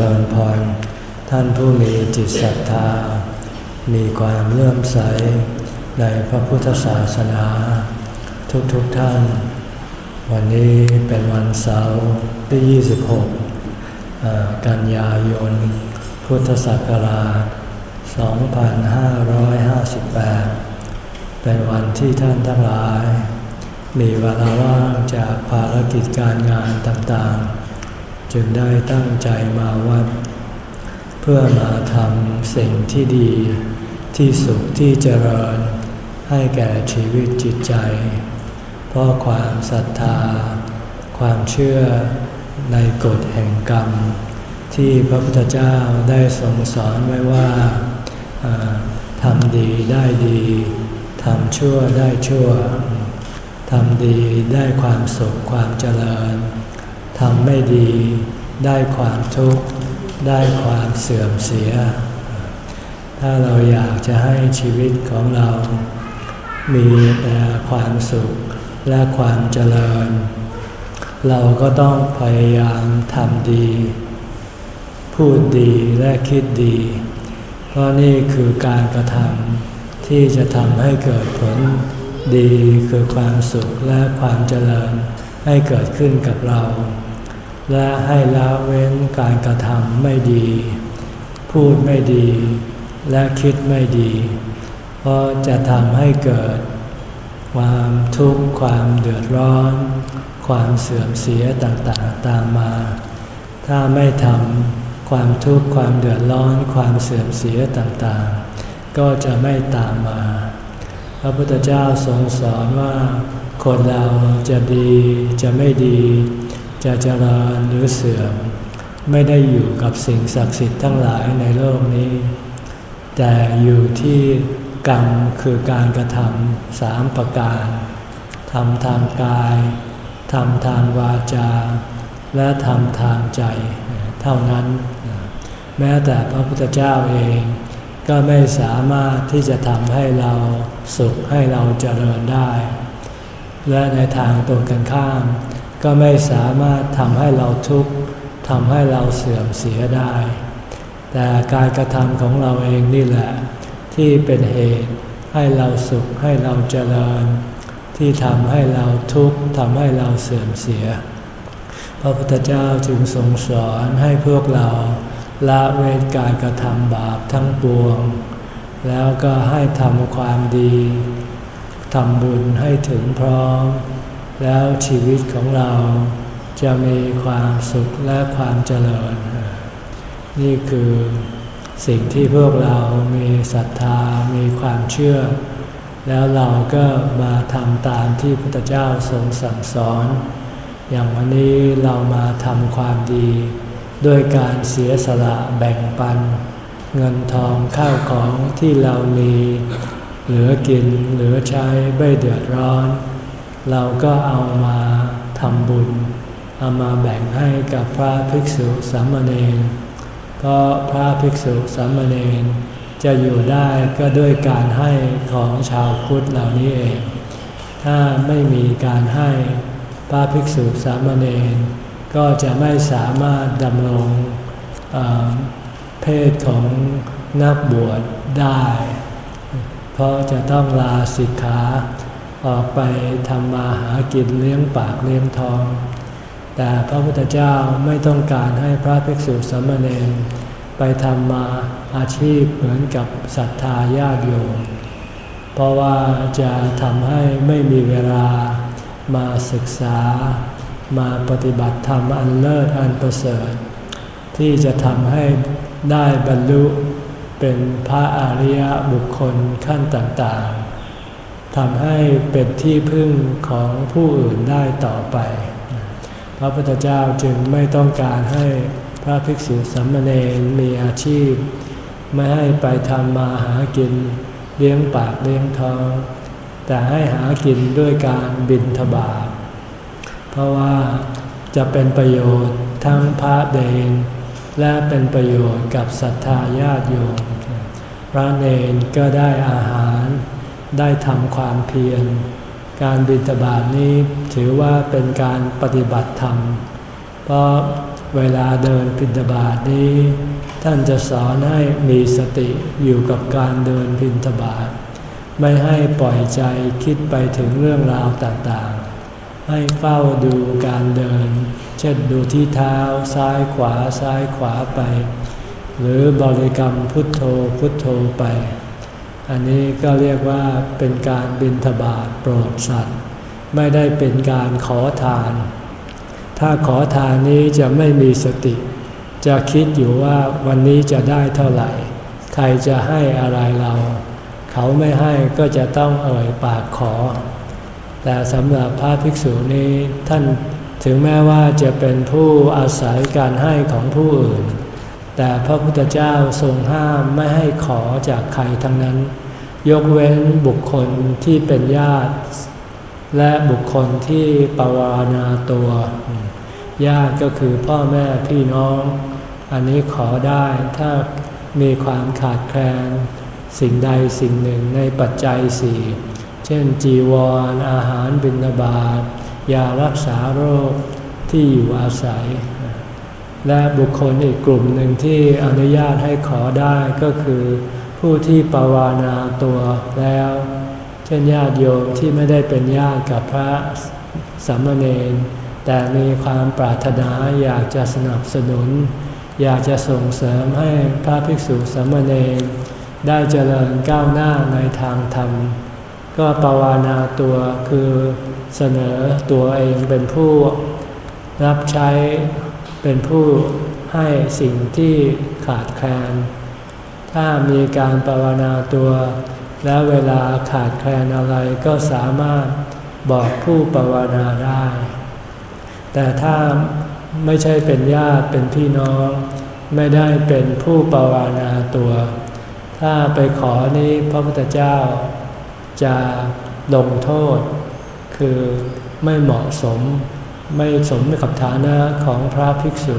ริญพร ท่านผู้มีจิตศรัทธา มีความเลื่อมใสในพระพุทธศาสนา ทุกๆทท่าน วันนี้เป็นวันเสาร์ที่ 26 กันยายน พุทธศักราช 2558 เป็นวันที่ท่านทั้งหลาย มีเวลาว่างจากภารกิจการงานต่างๆ จึงได้ตั้งใจมาวัด เพื่อมาทำสิ่งที่ดี ที่สุขที่เจริญ ให้แก่ชีวิตจิตใจ เพราะความศรัทธา ความเชื่อในกฎแห่งกรรม ที่พระพุทธเจ้าได้ทรงสอนไว้ว่าทำดีได้ดีทำชั่วได้ชั่วทำดีได้ความสุขความเจริญ ทำไม่ดี ได้ความทุกข์ ได้ความเสื่อมเสีย ถ้าเราอยากจะให้ชีวิตของเรา มีแต่ความสุขและความเจริญ เราก็ต้องพยายามทำดี พูดดีและคิดดี เพราะนี่คือการกระทำที่จะทำให้เกิดผลดีคือความสุขและความเจริญให้เกิดขึ้นกับเรา และให้ละเว้นการกระทำไม่ดี พูดไม่ดี และคิดไม่ดี เพราะจะทำให้เกิด ความทุกข์ความเดือดร้อน ความเสื่อมเสียต่างๆตามมา ถ้าไม่ทำความทุกข์ความเดือดร้อน ความเสื่อมเสียต่างๆ ก็จะไม่ตามมา พระพุทธเจ้าทรงสอนว่า คนเราจะดีจะไม่ดี จะเจริญหรือเสื่อม ไม่ได้อยู่กับสิ่งศักดิ์สิทธิ์ทั้งหลายในโลกนี้ แต่อยู่ที่กรรมคือการกระทำสามประการทำทางกายทำทางวาจา และทำทางใจ เท่านั้น แม้แต่พระพุทธเจ้าเอง ก็ไม่สามารถที่จะทำให้เราสุขให้เราเจริญได้ และในทางตรงกันข้าม ก็ไม่สามารถทำให้เราทุกข์ทำให้เราเสื่อมเสียได้ แต่การกระทำของเราเองนี่แหละ ที่เป็นเหตุให้เราสุขให้เราเจริญ ที่ทำให้เราทุกข์ทำให้เราเสื่อมเสีย พระพุทธเจ้าจึงทรงสอนให้พวกเราละเว้นการกระทำบาปทั้งปวง แล้วก็ให้ทำความดีทำบุญให้ถึงพร้อม แล้วชีวิตของเราจะมีความสุขและความเจริญ นี่คือสิ่งที่พวกเรามีศรัทธา มีความเชื่อ แล้วเราก็มาทำตามที่พระพุทธเจ้าทรงสั่งสอน อย่างวันนี้เรามาทำความดีด้วยการเสียสละแบ่งปัน เงินทองข้าวของที่เรามี เหลือกินเหลือใช้ไม่เดือดร้อน เราก็เอามาทำบุญ เอามาแบ่งให้กับพระภิกษุสามเณรเพราะพระภิกษุสามเณรจะอยู่ได้ก็ด้วยการให้ของชาวพุทธเหล่านี้เอง ถ้าไม่มีการให้พระภิกษุสามเณรก็จะไม่สามารถดำรงเพศของนักบวชได้ เพราะจะต้องลาสิกขา ออกไปทำมาหากินเลี้ยงปากเลี้ยงท้อง แต่พระพุทธเจ้าไม่ต้องการให้พระภิกษุสามเณรไปทำมาอาชีพเหมือนกับศรัทธาญาติโยม เพราะว่าจะทำให้ไม่มีเวลามาศึกษา มาปฏิบัติธรรมอันเลิศอันประเสริฐ ที่จะทำให้ได้บรรลุเป็นพระอริยบุคคลขั้นต่าง ทำให้เป็นที่พึ่งของผู้อื่นได้ต่อไป พระพุทธเจ้าจึงไม่ต้องการให้พระภิกษุสามเณรมีอาชีพ ไม่ให้ไปทำมาหากินเลี้ยงปากเลี้ยงท้อง แต่ให้หากินด้วยการบินทบาทเพราะว่าจะเป็นประโยชน์ทั้งพระเดนและเป็นประโยชน์กับศรัทธาญาติโยมพระเนนก็ได้อาหาร ได้ทำความเพียร การบิณฑบาตนี้ถือว่าเป็นการปฏิบัติธรรม เพราะเวลาเดินพินทบาทนี้ ท่านจะสอนให้มีสติอยู่กับการเดินพินทบาทไม่ให้ปล่อยใจคิดไปถึงเรื่องราวต่างๆ ให้เฝ้าดูการเดิน เช่นดูที่เท้าซ้ายขวาซ้ายขวาไป หรือบริกรรมพุทโธพุทโธไป อันนี้ก็เรียกว่าเป็นการบินทบาทโปรดสัตว์ ไม่ได้เป็นการขอทาน ถ้าขอทานนี้จะไม่มีสติ จะคิดอยู่ว่าวันนี้จะได้เท่าไหร่ ใครจะให้อะไรเรา เขาไม่ให้ก็จะต้องเอ่ยปากขอ แต่สำหรับพระภิกษุนี้ท่านถึงแม้ว่าจะเป็นผู้อาศัยการให้ของผู้อื่น แต่พระพุทธเจ้าทรงห้ามไม่ให้ขอจากใครทั้งนั้น ยกเว้นบุคคลที่เป็นญาติ และบุคคลที่ปวารณาตัว ญาติก็คือพ่อแม่พี่น้อง อันนี้ขอได้ถ้ามีความขาดแคลนสิ่งใดสิ่งหนึ่งในปัจจัยสี่เช่นจีวรออาหารบิณฑบาตยารักษาโรคที่อยู่อาศัย และบุคคลอีกกลุ่มหนึ่งที่อนุญาตให้ขอได้ก็คือ ผู้ที่ปวานาตัวแล้ว เช่นญาติโยมที่ไม่ได้เป็นญาติกับพระสามเณรแต่มีความปรารถนาอยากจะสนับสนุน อยากจะส่งเสริมให้พระภิกษุสามเณรได้เจริญก้าวหน้าในทางธรรม ก็ปวานาตัวคือเสนอตัวเองเป็นผู้รับใช้ เป็นผู้ให้สิ่งที่ขาดแคลน ถ้ามีการปวนาตัว แล้วเวลาขาดแคลนอะไรก็สามารถบอกผู้ปวนาได้ แต่ถ้าไม่ใช่เป็นญาติเป็นพี่น้อง ไม่ได้เป็นผู้ปวนาตัว ถ้าไปขอนี้พระพุทธเจ้า จะลงโทษ คือไม่เหมาะสม ไม่สมกับฐานะของพระภิกษุ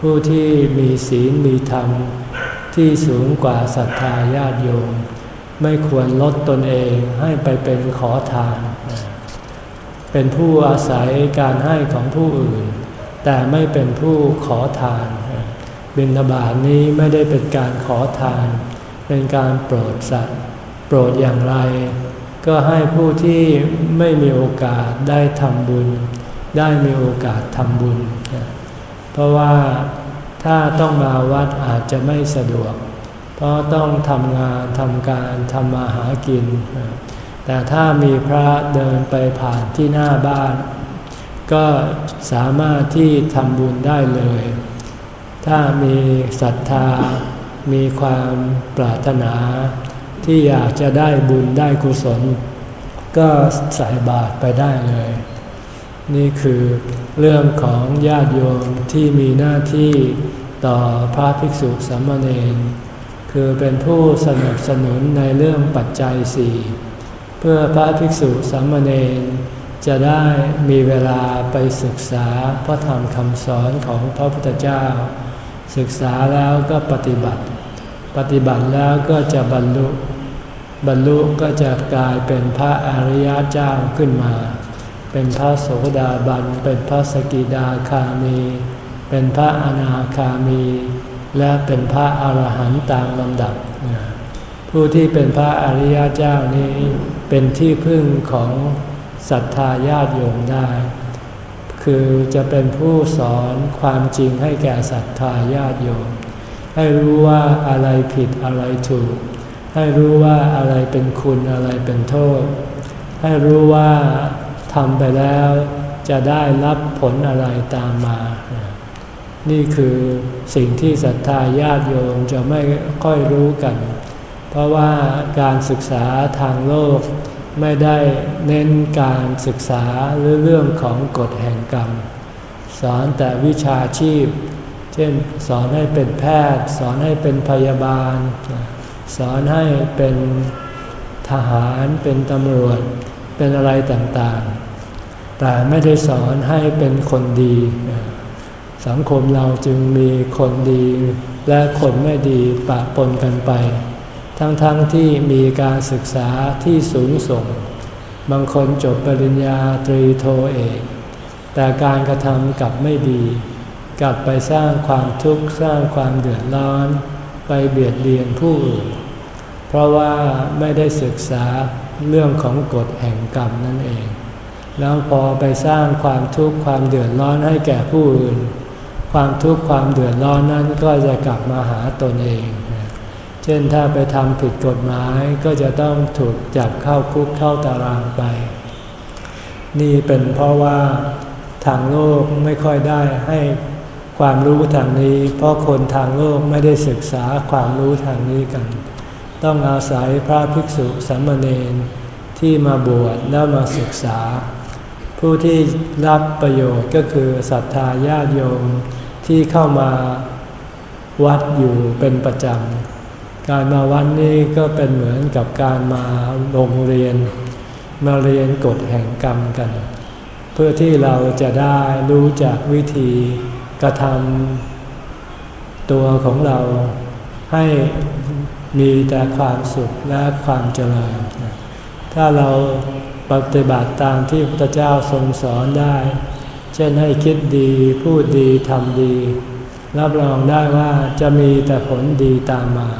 ผู้ที่มีศีลมีธรรม ที่สูงกว่าศรัทธาญาติโยม ไม่ควรลดตนเองให้ไปเป็นขอทาน เป็นผู้อาศัยการให้ของผู้อื่น แต่ไม่เป็นผู้ขอทาน บิณฑบาตนี้ไม่ได้เป็นการขอทาน เป็นการโปรดสัตว์ โปรดอย่างไร ก็ให้ผู้ที่ไม่มีโอกาสได้ทำบุญ ได้มีโอกาสทำบุญ เพราะว่าถ้าต้องมาวัดอาจจะไม่สะดวก เพราะต้องทำงานทำการทำมาหากิน แต่ถ้ามีพระเดินไปผ่านที่หน้าบ้าน ก็สามารถที่ทำบุญได้เลย ถ้ามีศรัทธา มีความปรารถนา ที่อยากจะได้บุญได้กุศล ก็ใส่บาตรไปได้เลย นี่คือเรื่องของญาติโยมที่มีหน้าที่ต่อพระภิกษุสามเณรคือเป็นผู้สนับสนุนในเรื่องปัจจัยสี่เพื่อพระภิกษุสามเณรจะได้มีเวลาไปศึกษาพระธรรมคำสอนของพระพุทธเจ้า ศึกษาแล้วก็ปฏิบัติ ปฏิบัติแล้วก็จะบรรลุ บรรลุก็จะกลายเป็นพระอริยเจ้าขึ้นมา เป็นพระโสดาบัน เป็นพระสกิดาคามี เป็นพระอนาคามี และเป็นพระอรหันต์ตามลำดับ ผู้ที่เป็นพระอริยเจ้านี้เป็นที่พึ่งของศรัทธาญาติโยมได้ คือจะเป็นผู้สอนความจริงให้แก่ศรัทธาญาติโยม ให้รู้ว่าอะไรผิดอะไรถูก ให้รู้ว่าอะไรเป็นคุณอะไรเป็นโทษ ให้รู้ว่า ทำไปแล้วจะได้รับผลอะไรตามมา นี่คือสิ่งที่ศรัทธาญาติโยมจะไม่ค่อยรู้กัน เพราะว่าการศึกษาทางโลกไม่ได้เน้นการศึกษาหรือเรื่องของกฎแห่งกรรม สอนแต่วิชาชีพ เช่นสอนให้เป็นแพทย์ สอนให้เป็นพยาบาล สอนให้เป็นทหารเป็นตำรวจ เป็นอะไรต่างๆ แต่ไม่ได้สอนให้เป็นคนดี สังคมเราจึงมีคนดีและคนไม่ดีปะปนกันไป ทั้งๆทที่มีการศึกษาที่สูงส่ง บางคนจบปริญญาตรีโทเอก แต่การกระทำกลับไม่ดี กลับไปสร้างความทุกข์สร้างความเดือดร้อน ไปเบียดเบียนผู้อื่น เพราะว่าไม่ได้ศึกษา เรื่องของกฎแห่งกรรมนั่นเอง แล้วพอไปสร้างความทุกข์ความเดือดร้อนให้แก่ผู้อื่น ความทุกข์ความเดือดร้อนนั้นก็จะกลับมาหาตนเอง เช่นถ้าไปทำผิดกฎหมายก็จะต้องถูกจับเข้าคุกเข้าตารางไป นี่เป็นเพราะว่าทางโลกไม่ค่อยได้ให้ความรู้ทางนี้ เพราะคนทางโลกไม่ได้ศึกษาความรู้ทางนี้กัน ต้องอาศัยพระภิกษุสามเณรที่มาบวชแล้วมาศึกษา ผู้ที่รับประโยชน์ก็คือศรัทธาญาติโยมที่เข้ามาวัดอยู่เป็นประจำ การมาวัดนี้ก็เป็นเหมือนกับการมาโรงเรียน มาเรียนกฎแห่งกรรมกัน เพื่อที่เราจะได้รู้จักวิธีกระทำตัวของเราให้ มีแต่ความสุขและความเจริญ ถ้าเราปฏิบัติตามที่พระเจ้าทรงสอนได้ เช่นให้คิดดีพูดดีทำดี รับรองได้ว่าจะมีแต่ผลดีตามมา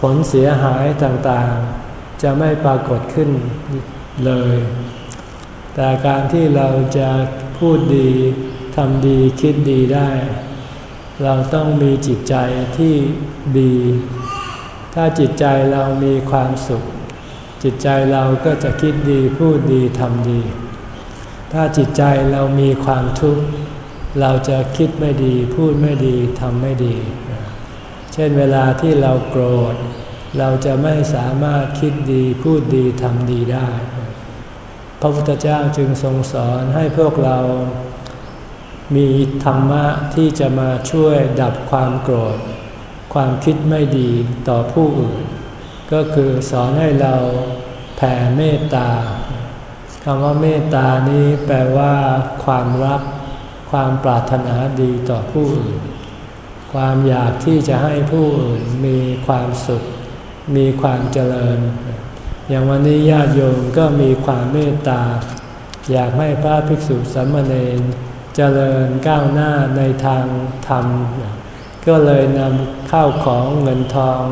ผลเสียหายต่างๆ จะไม่ปรากฏขึ้นเลย แต่การที่เราจะพูดดีทำดีคิดดีได้ เราต้องมีจิตใจที่ดี ถ้าจิตใจเรามีความสุข จิตใจเราก็จะคิดดีพูดดีทำดี ถ้าจิตใจเรามีความทุกข์เราจะคิดไม่ดีพูดไม่ดีทำไม่ดี เช่นเวลาที่เราโกรธ เราจะไม่สามารถคิดดีพูดดีทำดีได้ พระพุทธเจ้าจึงทรงสอนให้พวกเรามีธรรมะที่จะมาช่วยดับความโกรธ ความคิดไม่ดีต่อผู้อื่น ก็คือสอนให้เราแผ่เมตตาคำว่าเมตตานี้แปลว่าความรัก ความปรารถนาดีต่อผู้อื่น ความอยากที่จะให้ผู้อื่นมีความสุข มีความเจริญ อย่างวันนี้ญาติโยมก็มีความเมตตา อยากให้พระภิกษุสามเณรเจริญก้าวหน้าในทางธรรม ก็เลยนำข้าวของเงินทอง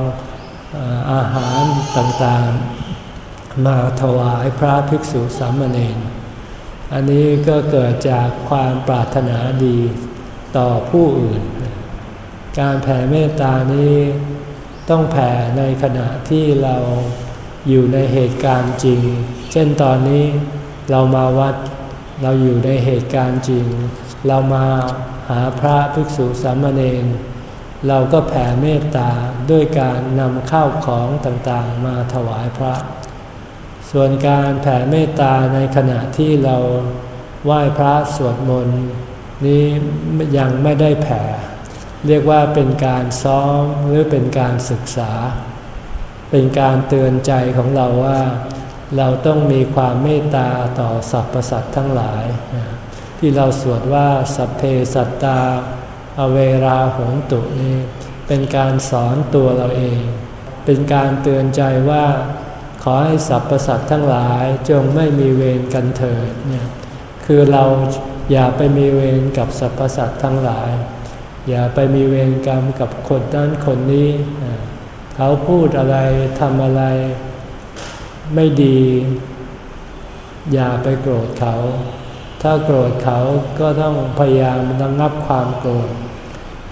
อาหารต่างๆ มาถวายพระภิกษุสามเณร อันนี้ก็เกิดจากความปรารถนาดีต่อผู้อื่น การแผ่เมตตานี้ต้องแผ่ในขณะที่เราอยู่ในเหตุการณ์จริง เช่นตอนนี้เรามาวัดเราอยู่ในเหตุการณ์จริง เรามาหาพระภิกษุสามเณร เราก็แผ่เมตตาด้วยการนำข้าวของต่างๆ มาถวายพระ ส่วนการแผ่เมตตาในขณะที่เราไหว้พระสวดมนต์นี้ยังไม่ได้แผ่ เรียกว่าเป็นการซ้อมหรือเป็นการศึกษา เป็นการเตือนใจของเราว่า เราต้องมีความเมตตาต่อสรรพสัตว์ทั้งหลาย ที่เราสวดว่าสัพเพสัตตา อเวราหงตุนี่เป็นการสอนตัวเราเอง เป็นการเตือนใจว่า ขอให้สรรพสัตว์ทั้งหลายจงไม่มีเวรกันเถิดเนี่ยคือเราอย่าไปมีเวรกับสรรพสัตว์ทั้งหลาย อย่าไปมีเวรกรรมกับคนนั้นคนนี้ เขาพูดอะไรทำอะไรไม่ดี อย่าไปโกรธเขา ถ้าโกรธเขาก็ต้องพยายามระงับความโกรธ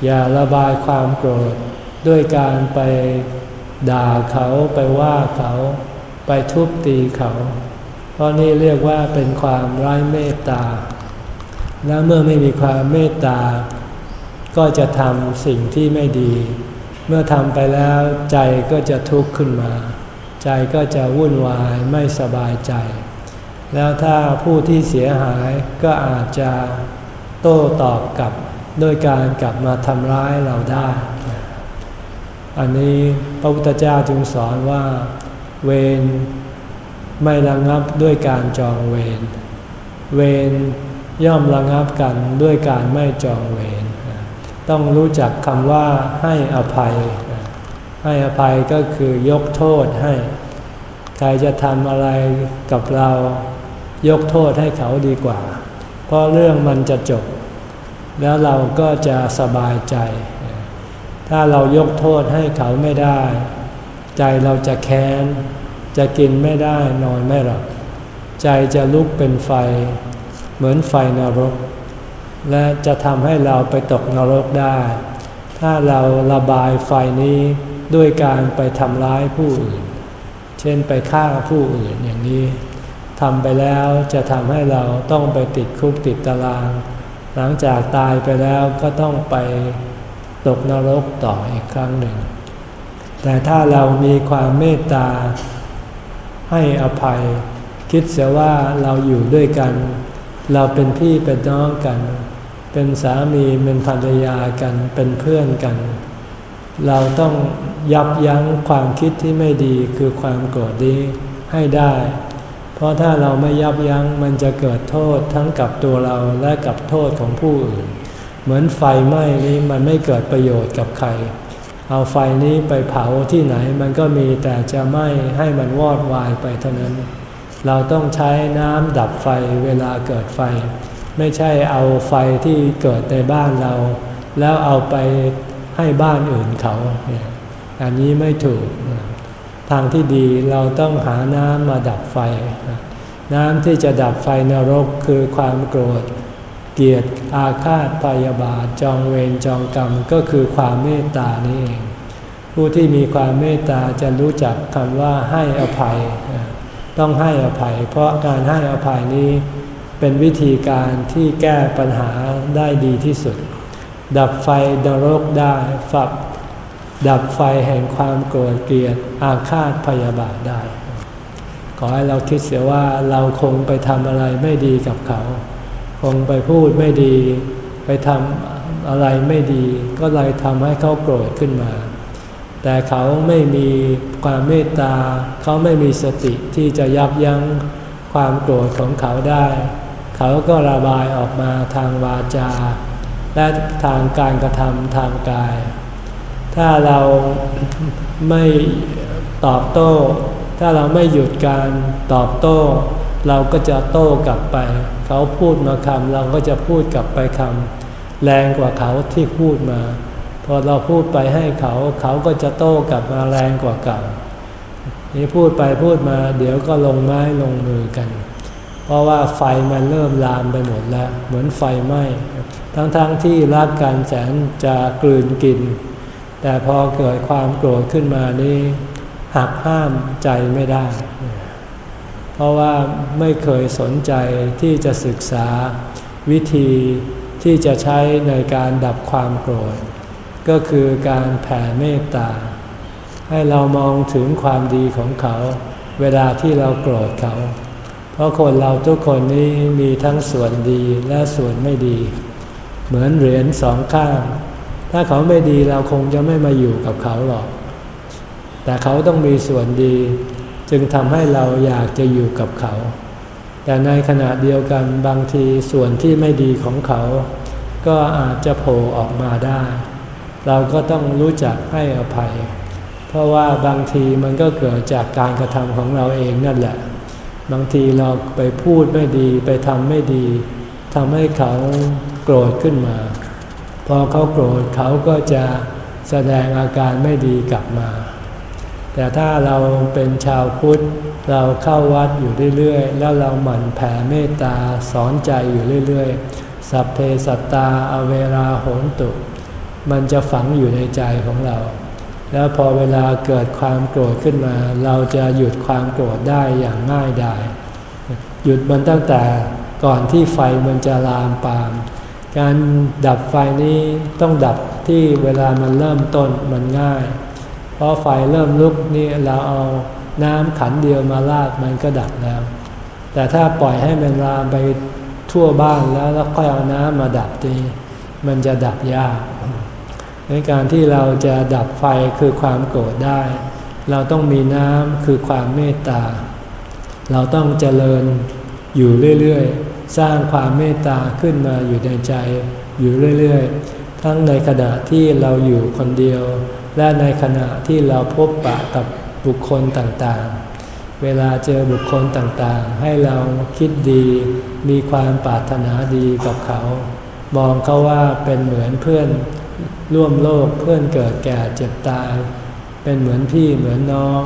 อย่าระบายความโกรธด้วยการไปด่าเขาไปว่าเขาไปทุบตีเขา เพราะนี่เรียกว่าเป็นความไร้เมตตา และเมื่อไม่มีความเมตตา ก็จะทำสิ่งที่ไม่ดี เมื่อทำไปแล้วใจก็จะทุกข์ขึ้นมา ใจก็จะวุ่นวายไม่สบายใจ แล้วถ้าผู้ที่เสียหายก็อาจจะโต้ตอบกลับ ด้วยการกลับมาทำร้ายเราได้ อันนี้พระพุทธเจ้าจึงสอนว่าเวรไม่ระงับด้วยการจองเวร เวรย่อมระงับกันด้วยการไม่จองเวร ต้องรู้จักคำว่าให้อภัย ให้อภัยก็คือยกโทษให้ ใครจะทำอะไรกับเรายกโทษให้เขาดีกว่า เพราะเรื่องมันจะจบ แล้วเราก็จะสบายใจ ถ้าเรายกโทษให้เขาไม่ได้ ใจเราจะแค้น จะกินไม่ได้นอนไม่หลับ ใจจะลุกเป็นไฟ เหมือนไฟนรก และจะทำให้เราไปตกนรกได้ ถ้าเราระบายไฟนี้ด้วยการไปทำร้ายผู้อื่น เช่นไปฆ่าผู้อื่นอย่างนี้ทำไปแล้วจะทำให้เราต้องไปติดคุกติดตาราง หลังจากตายไปแล้วก็ต้องไปตกนรกต่ออีกครั้งหนึ่ง แต่ถ้าเรามีความเมตตาให้อภัย คิดเสียว่าเราอยู่ด้วยกัน เราเป็นพี่เป็นน้องกัน เป็นสามีเป็นภรรยากันเป็นเพื่อนกัน เราต้องยับยั้งความคิดที่ไม่ดีคือความโกรธนี้ให้ได้ เพราะถ้าเราไม่ยับยั้งมันจะเกิดโทษทั้งกับตัวเราและกับโทษของผู้อื่น เหมือนไฟไหม้นี้มันไม่เกิดประโยชน์กับใคร เอาไฟนี้ไปเผาที่ไหนมันก็มีแต่จะไหม้ให้มันวอดวายไปเท่านั้น เราต้องใช้น้ำดับไฟเวลาเกิดไฟ ไม่ใช่เอาไฟที่เกิดในบ้านเรา แล้วเอาไปให้บ้านอื่นเขา อันนี้ไม่ถูก ทางที่ดีเราต้องหาน้ำมาดับไฟ น้ำที่จะดับไฟนรกคือความโกรธ เกลียดอาฆาตพยาบาทจองเวรจองกรรมก็คือความเมตตานี่เอง ผู้ที่มีความเมตตาจะรู้จักคำว่าให้อภัย ต้องให้อภัย เพราะการให้อภัยนี้เป็นวิธีการที่แก้ปัญหาได้ดีที่สุด ดับไฟนรกได้ฝับ ดับไฟแห่งความโกรธเกลียดอาฆาตพยาบาทได้ ขอให้เราคิดเสียว่าเราคงไปทำอะไรไม่ดีกับเขา คงไปพูดไม่ดี ไปทำอะไรไม่ดี ก็เลยทำให้เขาโกรธขึ้นมา แต่เขาไม่มีความเมตตา เขาไม่มีสติที่จะยับยั้งความโกรธของเขาได้ เขาก็ระบายออกมาทางวาจา และทางการกระทำทางกาย ถ้าเราไม่ตอบโต้ ถ้าเราไม่หยุดการตอบโต้ เราก็จะโต้กลับไป เขาพูดมาคำเราก็จะพูดกลับไปคำแรงกว่าเขาที่พูดมา พอเราพูดไปให้เขา เขาก็จะโต้กลับมาแรงกว่าเก่านี่พูดไปพูดมาเดี๋ยวก็ลงไม้ลงมือกัน เพราะว่าไฟมันเริ่มลามไปหมดแล้ว เหมือนไฟไหม้ทั้งๆทที่รักกันแสนจะกลืนกิน แต่พอเกิดความโกรธขึ้นมานี่หักห้ามใจไม่ได้ เพราะว่าไม่เคยสนใจที่จะศึกษาวิธีที่จะใช้ในการดับความโกรธ ก็คือการแผ่เมตตา ให้เรามองถึงความดีของเขา เวลาที่เราโกรธเขา เพราะคนเราทุกคนนี้มีทั้งส่วนดีและส่วนไม่ดี เหมือนเหรียญสองข้าง ถ้าเขาไม่ดีเราคงจะไม่มาอยู่กับเขาหรอก แต่เขาต้องมีส่วนดี จึงทำให้เราอยากจะอยู่กับเขา แต่ในขณะเดียวกันบางทีส่วนที่ไม่ดีของเขา ก็อาจจะโผล่ออกมาได้ เราก็ต้องรู้จักให้อภัย เพราะว่าบางทีมันก็เกิดจากการกระทำของเราเองนั่นแหละ บางทีเราไปพูดไม่ดีไปทำไม่ดีทำให้เขาโกรธขึ้นมา พอเขาโกรธเขาก็จะแสดงอาการไม่ดีกลับมา แต่ถ้าเราเป็นชาวพุทธเราเข้าวัดอยู่เรื่อยๆ แล้วเราหมั่นแผ่เมตตาสอนใจอยู่เรื่อยๆ สัพเพสัตตาอเวราโหนตุ มันจะฝังอยู่ในใจของเรา แล้วพอเวลาเกิดความโกรธขึ้นมา เราจะหยุดความโกรธได้อย่างง่ายดายหยุดมันตั้งแต่ก่อนที่ไฟมันจะลามปาม การดับไฟนี้ต้องดับที่เวลามันเริ่มต้นมันง่าย เพราะไฟเริ่มลุกนี่เราเอาน้ำขันเดียวมาลาดมันก็ดับแล้ว แต่ถ้าปล่อยให้มันลามไปทั่วบ้านแล้วแล้วค่อยเอาน้ำมาดับทีมันจะดับยาก ในการที่เราจะดับไฟคือความโกรธได้ เราต้องมีน้ำคือความเมตตา เราต้องเจริญอยู่เรื่อย สร้างความเมตตาขึ้นมาอยู่ในใจอยู่เรื่อยๆ ทั้งในขณะที่เราอยู่คนเดียว และในขณะที่เราพบปะกับบุคคลต่างๆ เวลาเจอบุคคลต่างๆ ให้เราคิดดี มีความปรารถนาดีกับเขา มองเขาว่าเป็นเหมือนเพื่อนร่วมโลกเพื่อนเกิดแก่เจ็บตาย เป็นเหมือนพี่เหมือนน้อง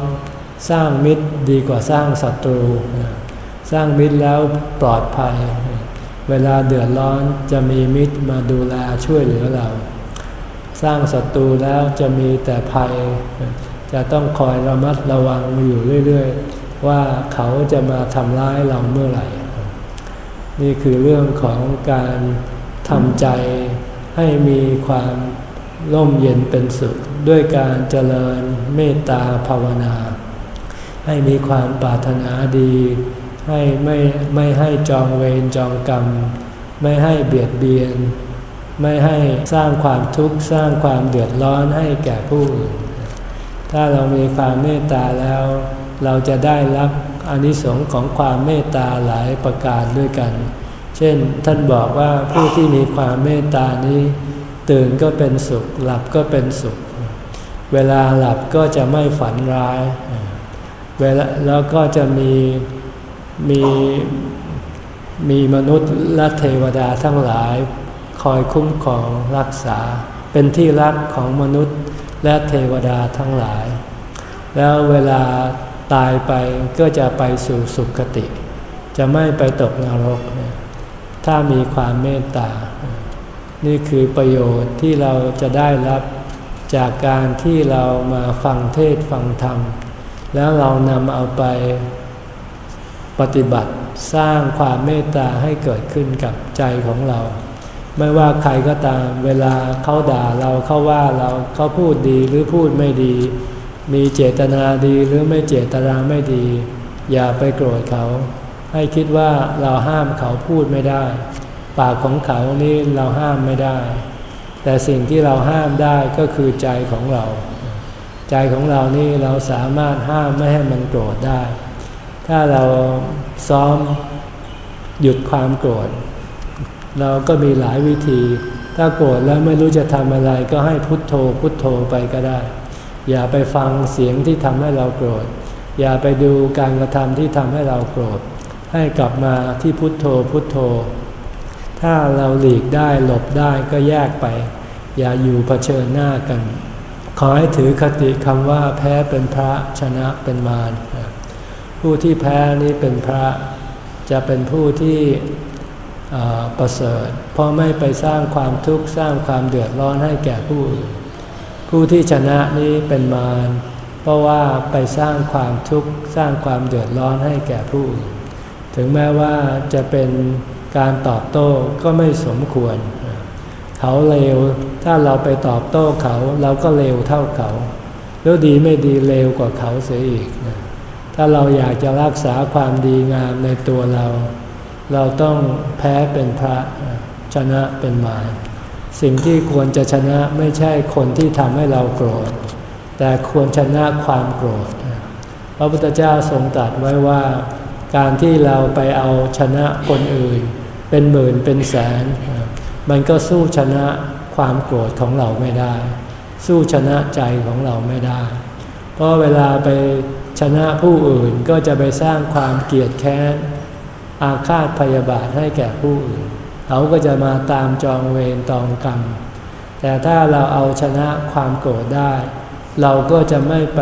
สร้างมิตรดีกว่าสร้างศัตรู สร้างมิตรแล้วปลอดภัย เวลาเดือดร้อนจะมีมิตรมาดูแลช่วยเหลือเรา สร้างศัตรูแล้วจะมีแต่ภัย จะต้องคอยระมัดระวังอยู่เรื่อยๆ ว่าเขาจะมาทำร้ายเราเมื่อไหร่ นี่คือเรื่องของการทำใจให้มีความร่มเย็นเป็นสุข ด้วยการเจริญเมตตาภาวนา ให้มีความปรารถนาดี ให้ไม่ไม่ให้จองเวรจองกรรม ไม่ให้เบียดเบียน ไม่ให้สร้างความทุกข์สร้างความเดือดร้อนให้แก่ผู้อื่น ถ้าเรามีความเมตตาแล้ว เราจะได้รับอนิสงค์ของความเมตตาหลายประการด้วยกัน เช่นท่านบอกว่าผู้ที่มีความเมตตานี้ ตื่นก็เป็นสุข หลับก็เป็นสุข เวลาหลับก็จะไม่ฝันร้ายเวลาแล้วก็จะมี มีมีมนุษย์และเทวดาทั้งหลาย คอยคุ้มครองรักษา เป็นที่รักของมนุษย์และเทวดาทั้งหลาย แล้วเวลาตายไปก็จะไปสู่สุคติ จะไม่ไปตกนรก ถ้ามีความเมตตา นี่คือประโยชน์ที่เราจะได้รับจากการที่เรามาฟังเทศฟังธรรม แล้วเรานำเอาไป ปฏิบัติสร้างความเมตตาให้เกิดขึ้นกับใจของเรา ไม่ว่าใครก็ตามเวลาเขาด่าเราเขาว่าเราเขาพูดดีหรือพูดไม่ดี มีเจตนาดีหรือไม่เจตนาไม่ดี อย่าไปโกรธเขา ให้คิดว่าเราห้ามเขาพูดไม่ได้ ปากของเขานี่เราห้ามไม่ได้ แต่สิ่งที่เราห้ามได้ก็คือใจของเรา ใจของเรานี่เราสามารถห้ามไม่ให้มันโกรธได้ ถ้าเราซ้อมหยุดความโกรธ เราก็มีหลายวิธี ถ้าโกรธแล้วไม่รู้จะทำอะไรก็ให้พุทโธพุทโธไปก็ได้ อย่าไปฟังเสียงที่ทำให้เราโกรธ อย่าไปดูการกระทำที่ทำให้เราโกรธ ให้กลับมาที่พุทโธพุทโธ ถ้าเราหลีกได้หลบได้ก็แยกไป อย่าอยู่เผชิญหน้ากัน ขอให้ถือคติคำว่าแพ้เป็นพระชนะเป็นมาร ผู้ที่แพ้นี้เป็นพระจะเป็นผู้ที่ประเสริฐเพราะไม่ไปสร้างความทุกข์สร้างความเดือดร้อนให้แก่ผู้อื่นผู้ที่ชนะนี้เป็นมารเพราะว่าไปสร้างความทุกข์สร้างความเดือดร้อนให้แก่ผู้อื่นถึงแม้ว่าจะเป็นการตอบโต้ก็ไม่สมควร เขาเลวถ้าเราไปตอบโต้เขา เราก็เลวเท่าเขา แล้วดีไม่ดีเลวกว่าเขาเสียอีก ถ้าเราอยากจะรักษาความดีงามในตัวเรา เราต้องแพ้เป็นพระชนะเป็นมารสิ่งที่ควรจะชนะไม่ใช่คนที่ทำให้เราโกรธ แต่ควรชนะความโกรธ พระพุทธเจ้าทรงตรัสไว้ว่า การที่เราไปเอาชนะคนอื่น เป็นหมื่นเป็นแสน มันก็สู้ชนะความโกรธของเราไม่ได้ สู้ชนะใจของเราไม่ได้ เพราะเวลาไป ชนะผู้อื่นก็จะไปสร้างความเกลียดแค้น อาฆาตพยาบาทให้แก่ผู้อื่น เขาก็จะมาตามจองเวรตองกรรม แต่ถ้าเราเอาชนะความโกรธได้ เราก็จะไม่ไป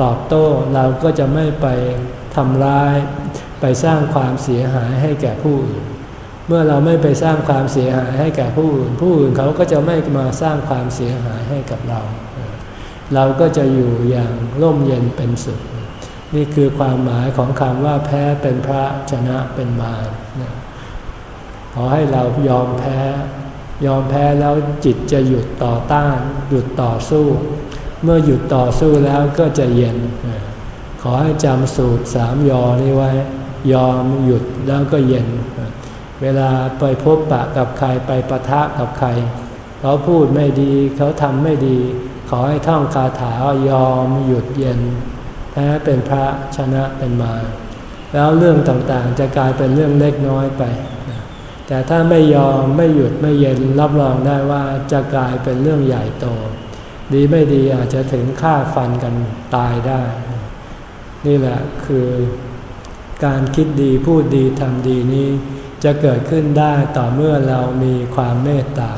ตอบโต้ เราก็จะไม่ไปทำร้าย ไปสร้างความเสียหายให้แก่ผู้อื่น เมื่อเราไม่ไปสร้างความเสียหายให้แกับผู้อื่น ผู้อื่นเขาก็จะไม่มาสร้างความเสียหายให้กับเรา เราก็จะอยู่อย่างร่มเย็นเป็นสุข นี่คือความหมายของคำว่าแพ้เป็นพระชนะเป็นมารขอให้เรายอมแพ้ ยอมแพ้แล้วจิตจะหยุดต่อต้าน หยุดต่อสู้ เมื่อหยุดต่อสู้แล้วก็จะเย็น ขอให้จำสูตรสามยอนี้ไว้ ยอมหยุดแล้วก็เย็น เวลาไปพบปะกับใครไปปะทะกับใคร เขาพูดไม่ดี เขาทำไม่ดี ขอให้ท่องคาถายอมหยุดเย็นแพ้เป็นพระชนะเป็นมาแล้วเรื่องต่างๆจะกลายเป็นเรื่องเล็กน้อยไป แต่ถ้าไม่ยอมไม่หยุดไม่เย็นรับรองได้ว่าจะกลายเป็นเรื่องใหญ่โต ดีไม่ดีอาจจะถึงฆ่าฟันกันตายได้ นี่แหละคือการคิดดีพูดดีทำดีนี้จะเกิดขึ้นได้ต่อเมื่อเรามีความเมตตา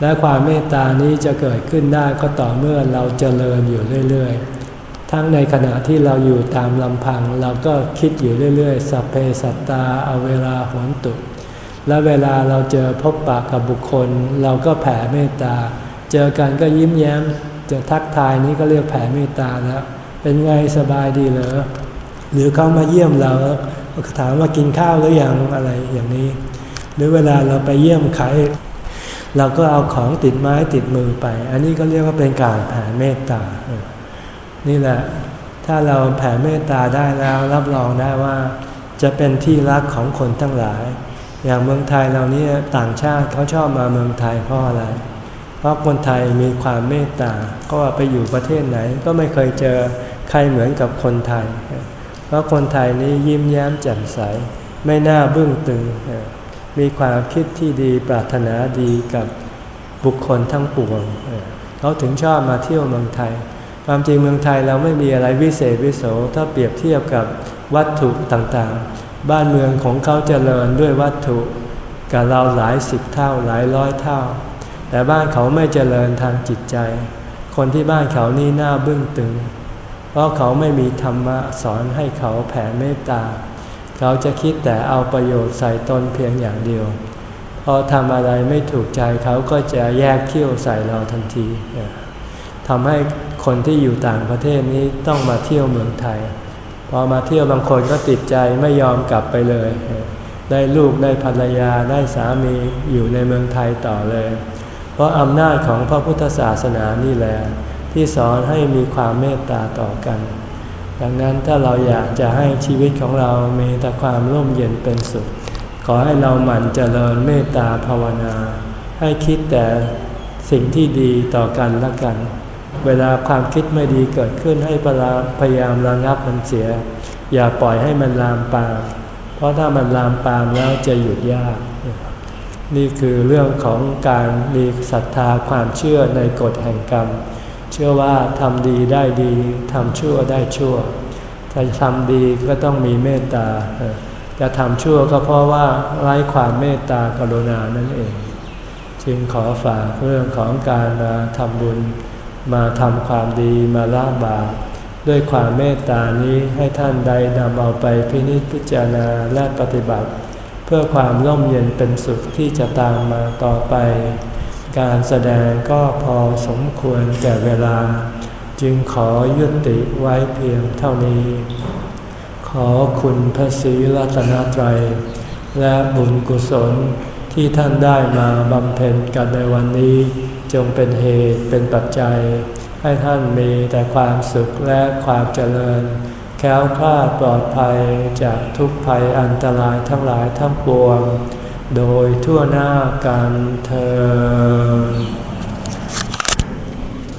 และความเมตตานี้จะเกิดขึ้นได้ก็ต่อเมื่อเราเจริญอยู่เรื่อยๆ ทั้งในขณะที่เราอยู่ตามลำพังเราก็คิดอยู่เรื่อยๆ สัพเพสัตตาเอาเวลาหนตุ และเวลาเราเจอพบปะกับบุคคล เราก็แผ่เมตตา เจอกันก็ยิ้มแย้มจะทักทายนี้ก็เรียกแผ่เมตตาแล้ว เป็นไงสบายดีเหรอ หรือเขามาเยี่ยมเราถามว่ากินข้าวหรือยังอะไรอย่างนี้ หรือเวลาเราไปเยี่ยมใคร เราก็เอาของติดไม้ติดมือไป อันนี้ก็เรียกว่าเป็นการแผ่เมตตา นี่แหละ ถ้าเราแผ่เมตตาได้แล้วรับรองได้ว่า จะเป็นที่รักของคนทั้งหลาย อย่างเมืองไทยเรานี้ต่างชาติเขาชอบมาเมืองไทยเพราะอะไร เพราะคนไทยมีความเมตตา ก็ไปอยู่ประเทศไหน ก็ไม่เคยเจอใครเหมือนกับคนไทย เพราะคนไทยนี้ยิ้มแย้มแจ่มใส ไม่น่าบึ้งตึง มีความคิดที่ดีปรารถนาดีกับบุคคลทั้งปวงเขาถึงชอบมาเที่ยวเมืองไทย ความจริงเมืองไทยเราไม่มีอะไรวิเศษวิโสถ้าเปรียบเทียบกับวัตถุต่างๆ บ้านเมืองของเขาเจริญด้วยวัตถุกับเราหลายสิบเท่าหลายร้อยเท่า แต่บ้านเขาไม่เจริญทางจิตใจ คนที่บ้านเขานี่หน้าบึ้งตึง เพราะเขาไม่มีธรรมะสอนให้เขาแผ่เมตตา เขาจะคิดแต่เอาประโยชน์ใส่ตนเพียงอย่างเดียว พอทำอะไรไม่ถูกใจเขาก็จะแยกเขี้ยวใส่เราทันทีทำให้คนที่อยู่ต่างประเทศนี้ต้องมาเที่ยวเมืองไทย พอมาเที่ยวบางคนก็ติดใจไม่ยอมกลับไปเลย ได้ลูกได้ภรรยาได้สามีอยู่ในเมืองไทยต่อเลย เพราะอำนาจของพระพุทธศาสนานี่แหละที่สอนให้มีความเมตตาต่อกัน ดังนั้นถ้าเราอยากจะให้ชีวิตของเรามีแต่ความร่มเย็นเป็นสุข ขอให้เราหมั่นเจริญเมตตาภาวนา ให้คิดแต่สิ่งที่ดีต่อกันละกัน เวลาความคิดไม่ดีเกิดขึ้นให้พยายามระงับมันเสีย อย่าปล่อยให้มันลามปาม เพราะถ้ามันลามปามแล้วจะหยุดยาก นี่คือเรื่องของการมีศรัทธาความเชื่อในกฎแห่งกรรม เชื่อว่าทำดีได้ดีทำชั่วได้ชั่วถ้าทำดีก็ต้องมีเมตตา จะทำชั่วก็เพราะว่าไร้ความเมตตากรุณานั่นเอง จึงขอฝากเรื่องของการมาทำบุญ มาทำความดีมาละบาปด้วยความเมตตานี้ให้ท่านใดนำเอาไปพินิจพิจารณาและปฏิบัติ เพื่อความร่มเย็นเป็นสุขที่จะตามมาต่อไป การแสดงก็พอสมควรแก่เวลา จึงขอยุติไว้เพียงเท่านี้ ขอคุณพระศรีรัตนตรัย และบุญกุศลที่ท่านได้มาบำเพ็ญกันในวันนี้ จงเป็นเหตุเป็นปัจจัย ให้ท่านมีแต่ความสุขและความเจริญ แค้วคลาดปลอดภัยจากทุกภัยอันตรายทั้งหลายทั้งปวง โดยทั่วหน้ากันเธอ